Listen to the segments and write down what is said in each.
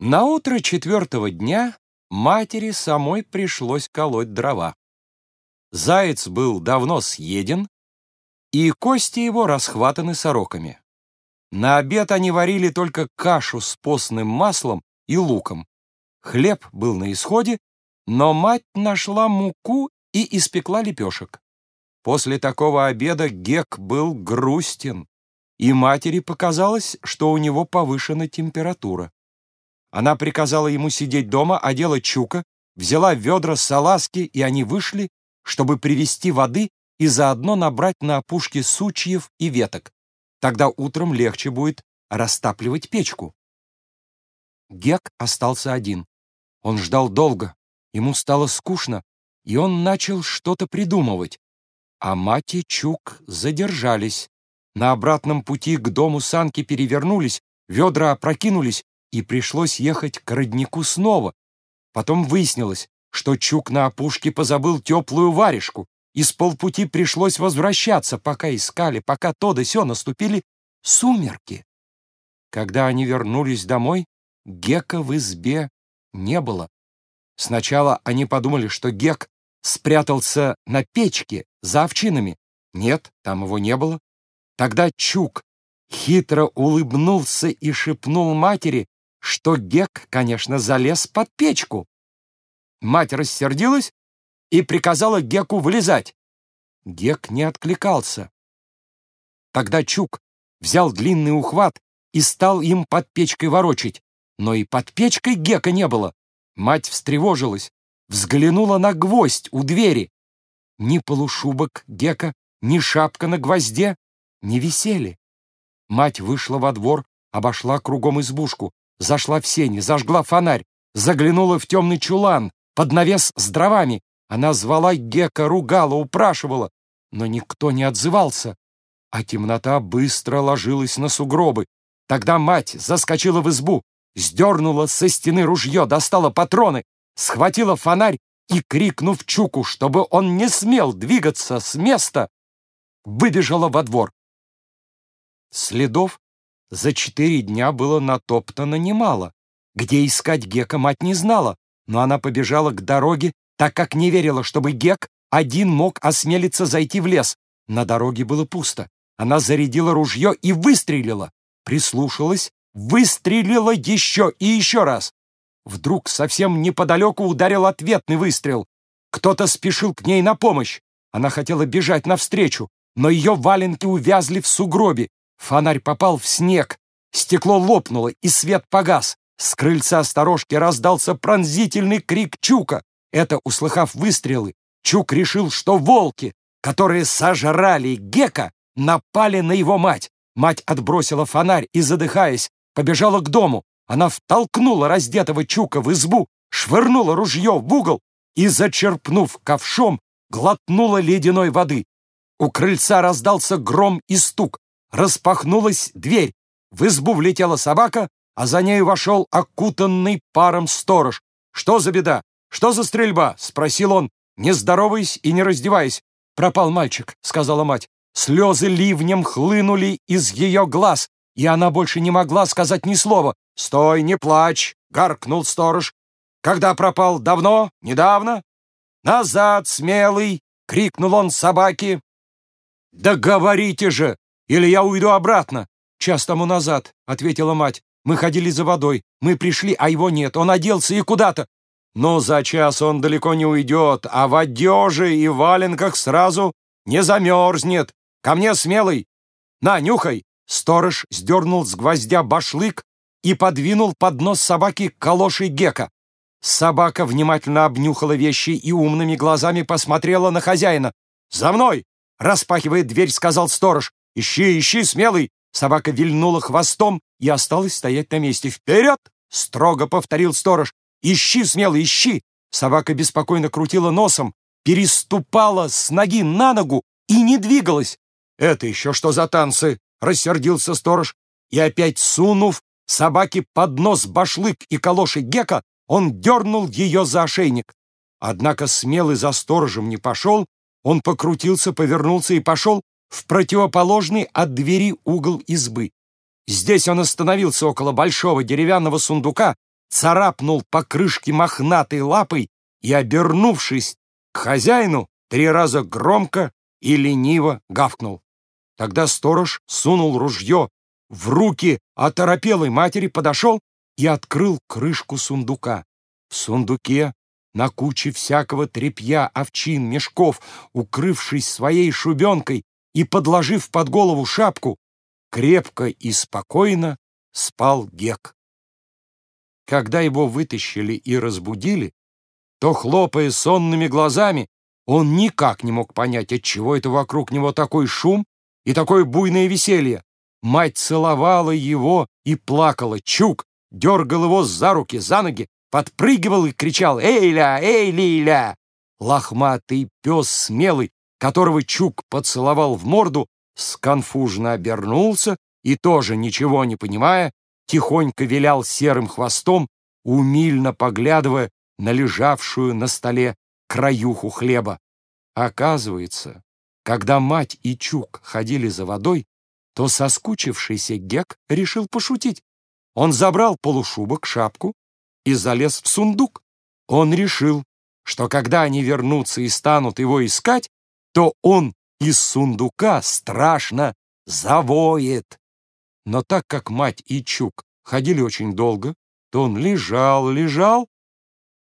На утро четвертого дня матери самой пришлось колоть дрова. Заяц был давно съеден, и кости его расхватаны сороками. На обед они варили только кашу с постным маслом и луком. Хлеб был на исходе, но мать нашла муку и испекла лепешек. После такого обеда Гек был грустен, и матери показалось, что у него повышена температура. Она приказала ему сидеть дома, одела чука, взяла ведра салазки, и они вышли, чтобы привезти воды и заодно набрать на опушке сучьев и веток. Тогда утром легче будет растапливать печку. Гек остался один. Он ждал долго, ему стало скучно, и он начал что-то придумывать. А мать и Чук задержались. На обратном пути к дому санки перевернулись, ведра опрокинулись, и пришлось ехать к роднику снова. Потом выяснилось, что Чук на опушке позабыл теплую варежку, и с полпути пришлось возвращаться, пока искали, пока то да сё наступили сумерки. Когда они вернулись домой, Гека в избе не было. Сначала они подумали, что Гек спрятался на печке за овчинами. Нет, там его не было. Тогда Чук хитро улыбнулся и шепнул матери, что Гек, конечно, залез под печку. Мать рассердилась и приказала Геку вылезать. Гек не откликался. Тогда Чук взял длинный ухват и стал им под печкой ворочить. Но и под печкой Гека не было. Мать встревожилась, взглянула на гвоздь у двери. Ни полушубок Гека, ни шапка на гвозде не висели. Мать вышла во двор, обошла кругом избушку, зашла в сени, зажгла фонарь, заглянула в темный чулан, под навес с дровами. Она звала Гека, ругала, упрашивала, но никто не отзывался. А темнота быстро ложилась на сугробы. Тогда мать заскочила в избу, сдернула со стены ружье, достала патроны, схватила фонарь и, крикнув Чуку, чтобы он не смел двигаться с места, выбежала во двор. Следов за четыре дня было натоптано немало. Где искать Гека мать не знала, но она побежала к дороге, так как не верила, чтобы Гек один мог осмелиться зайти в лес. На дороге было пусто. Она зарядила ружье и выстрелила. Прислушалась, выстрелила еще и еще раз. Вдруг совсем неподалеку ударил ответный выстрел. Кто-то спешил к ней на помощь. Она хотела бежать навстречу, но ее валенки увязли в сугробе. Фонарь попал в снег, стекло лопнуло, и свет погас. С крыльца сторожки раздался пронзительный крик Чука. Это, услыхав выстрелы, Чук решил, что волки, которые сожрали Гека, напали на его мать. Мать отбросила фонарь и, задыхаясь, побежала к дому. Она втолкнула раздетого Чука в избу, швырнула ружье в угол и, зачерпнув ковшом, глотнула ледяной воды. У крыльца раздался гром и стук. Распахнулась дверь. В избу влетела собака, а за нею вошел окутанный паром сторож. «Что за беда? Что за стрельба?» — спросил он, не здороваясь и не раздеваясь. «Пропал мальчик», — сказала мать. Слезы ливнем хлынули из ее глаз, и она больше не могла сказать ни слова. «Стой, не плачь!» — гаркнул сторож. «Когда пропал? Давно? Недавно?» «Назад, смелый!» — крикнул он собаке. «Да говорите же! Или я уйду обратно!» «Час тому назад», — ответила мать. «Мы ходили за водой. Мы пришли, а его нет. Он оделся и куда-то». «Но за час он далеко не уйдет, а в одежде и валенках сразу не замерзнет. Ко мне смелый! На, нюхай!» Сторож сдернул с гвоздя башлык и подвинул под нос собаки калоши Гека. Собака внимательно обнюхала вещи и умными глазами посмотрела на хозяина. «За мной!» — распахивая дверь, сказал сторож. «Ищи, ищи, смелый!» Собака вильнула хвостом и осталась стоять на месте. «Вперед!» — строго повторил сторож. «Ищи, смелый, ищи!» Собака беспокойно крутила носом, переступала с ноги на ногу и не двигалась. «Это еще что за танцы?» — рассердился сторож. И опять сунув собаке под нос башлык и калоши Гека, он дернул ее за ошейник. Однако смелый за сторожем не пошел, он покрутился, повернулся и пошел в противоположный от двери угол избы. Здесь он остановился около большого деревянного сундука, царапнул по крышке мохнатой лапой и, обернувшись к хозяину, три раза громко и лениво гавкнул. Тогда сторож сунул ружье в руки оторопелой матери, подошел и открыл крышку сундука. В сундуке на куче всякого тряпья, овчин, мешков, укрывшись своей шубенкой и подложив под голову шапку, крепко и спокойно спал Гек. Когда его вытащили и разбудили, то, хлопая сонными глазами, он никак не мог понять, отчего это вокруг него такой шум и такое буйное веселье. Мать целовала его и плакала. Чук дергал его за руки, за ноги, подпрыгивал и кричал «Эй-ля! Эй, Лиля!». Лохматый пес смелый, которого Чук поцеловал в морду, сконфужно обернулся и, тоже ничего не понимая, тихонько вилял серым хвостом, умильно поглядывая на лежавшую на столе краюху хлеба. Оказывается, когда мать и Чук ходили за водой, то соскучившийся Гек решил пошутить. Он забрал полушубок, шапку и залез в сундук. Он решил, что когда они вернутся и станут его искать, то он из сундука страшно завоет. Но так как мать и Чук ходили очень долго, то он лежал, лежал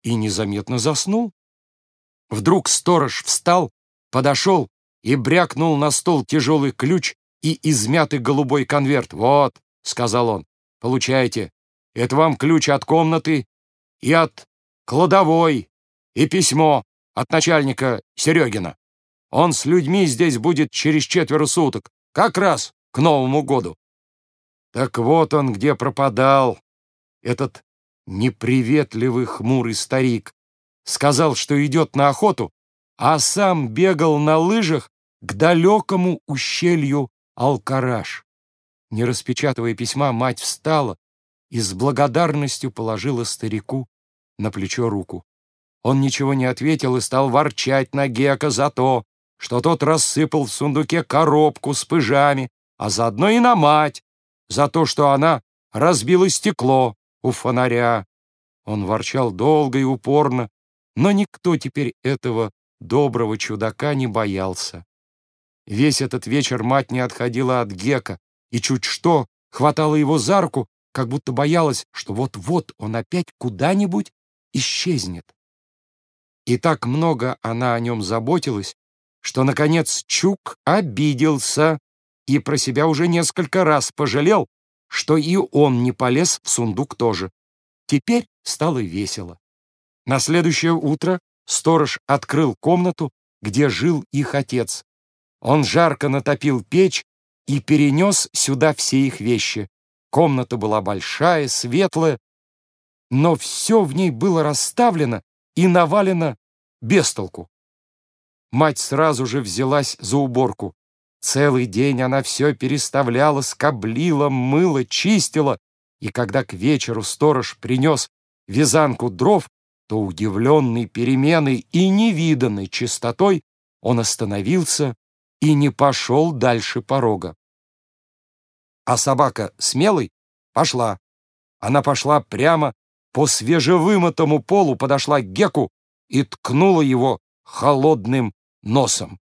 и незаметно заснул. Вдруг сторож встал, подошел и брякнул на стол тяжелый ключ и измятый голубой конверт. «Вот», — сказал он, — «получайте. Это вам ключ от комнаты и от кладовой, и письмо от начальника Серегина. Он с людьми здесь будет через четверо суток, как раз к Новому году. Так вот он где пропадал, этот неприветливый хмурый старик. Сказал, что идет на охоту, а сам бегал на лыжах к далекому ущелью Алкараш. Не распечатывая письма, мать встала и с благодарностью положила старику на плечо руку. Он ничего не ответил и стал ворчать на Гека за то, что тот рассыпал в сундуке коробку с пыжами, а заодно и на мать, за то, что она разбила стекло у фонаря. Он ворчал долго и упорно, но никто теперь этого доброго чудака не боялся. Весь этот вечер мать не отходила от Гека и чуть что хватала его за руку, как будто боялась, что вот-вот он опять куда-нибудь исчезнет. И так много она о нем заботилась, что, наконец, Чук обиделся и про себя уже несколько раз пожалел, что и он не полез в сундук тоже. Теперь стало весело. На следующее утро сторож открыл комнату, где жил их отец. Он жарко натопил печь и перенес сюда все их вещи. Комната была большая, светлая, но все в ней было расставлено и навалено без толку. Мать сразу же взялась за уборку. Целый день она все переставляла, скоблила, мыла, чистила, и когда к вечеру сторож принес вязанку дров, то, удивленный переменой и невиданной чистотой, он остановился и не пошел дальше порога. А собака смелый пошла. Она пошла прямо по свежевымытому полу, подошла к Геку и ткнула его холодным носом.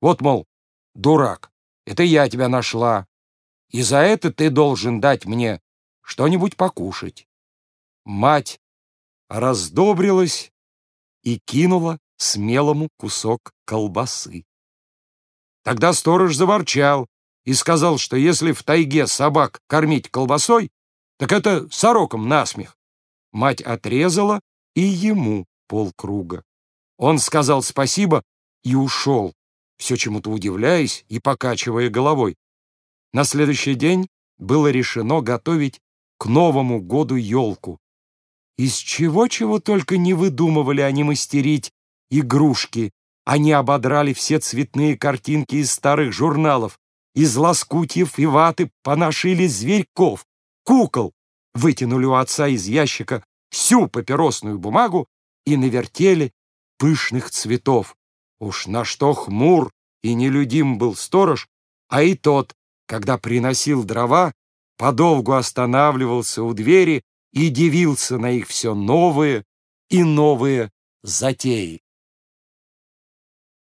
Вот, мол, дурак, это я тебя нашла, и за это ты должен дать мне что-нибудь покушать. Мать раздобрилась и кинула смелому кусок колбасы. Тогда сторож заворчал и сказал, что если в тайге собак кормить колбасой, так это сороком насмех. Мать отрезала и ему полкруга. Он сказал спасибо и ушел, все чему-то удивляясь и покачивая головой. На следующий день было решено готовить к Новому году елку. Из чего-чего только не выдумывали они мастерить игрушки. Они ободрали все цветные картинки из старых журналов, из лоскутьев и ваты поношили зверьков, кукол, вытянули у отца из ящика всю папиросную бумагу и навертели пышных цветов. Уж на что хмур и нелюдим был сторож, а и тот, когда приносил дрова, подолгу останавливался у двери, и дивился на их все новые и новые затеи.